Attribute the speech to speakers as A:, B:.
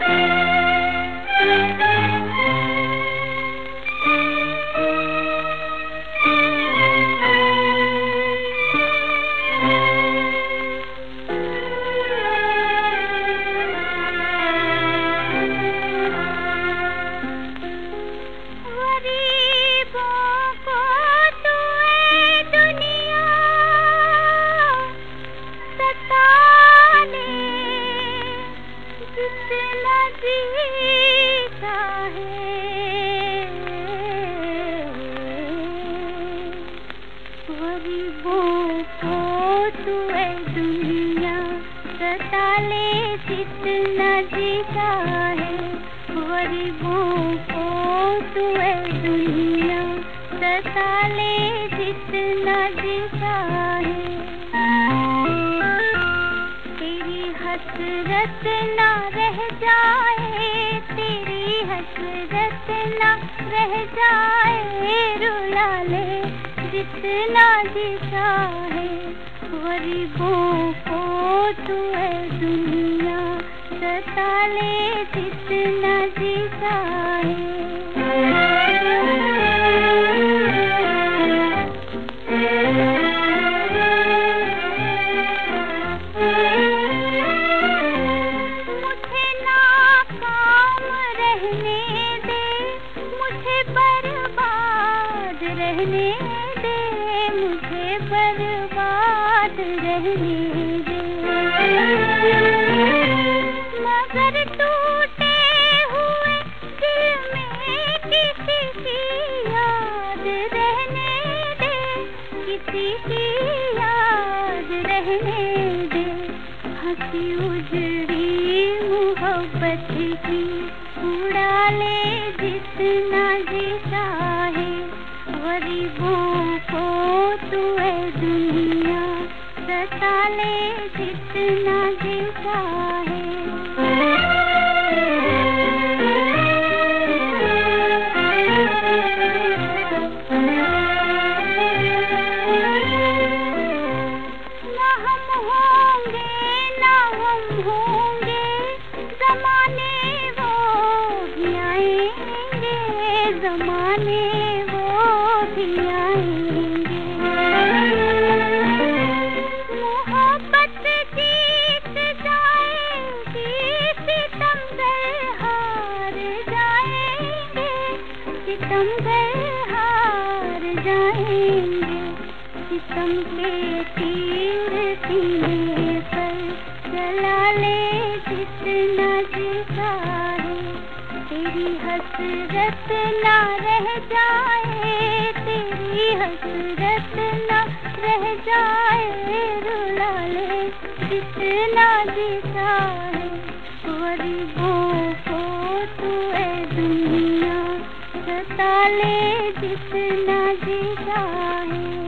A: गरीबों सता ले जितना जीता है। गरीबों को तू है दुनिया। सता ले जितना जीता है। तेरी हसरत ना रह जाए, तेरी हसरत ना रह जाए। रुला ले जितना दिशा है। गरीबों को तू है दुनिया सता ले जितना नाकाम रहने दे मुझे बर्बाद दे मगर किसी की याद रहने की याद रहने दे। हँसी उजड़ी की ले जितना जीता है गरीबों को सता ले जितना जीता है। जमाने वो भी सितमगर हार जाएँगे, सितम के तीर सीने पर चला ले जितना जीता तेरी हसरत ना रह जाए, तेरी हसरत ना रह जाए। रुला ले जितना जीता है गरीबों ताले जितना जी चाहे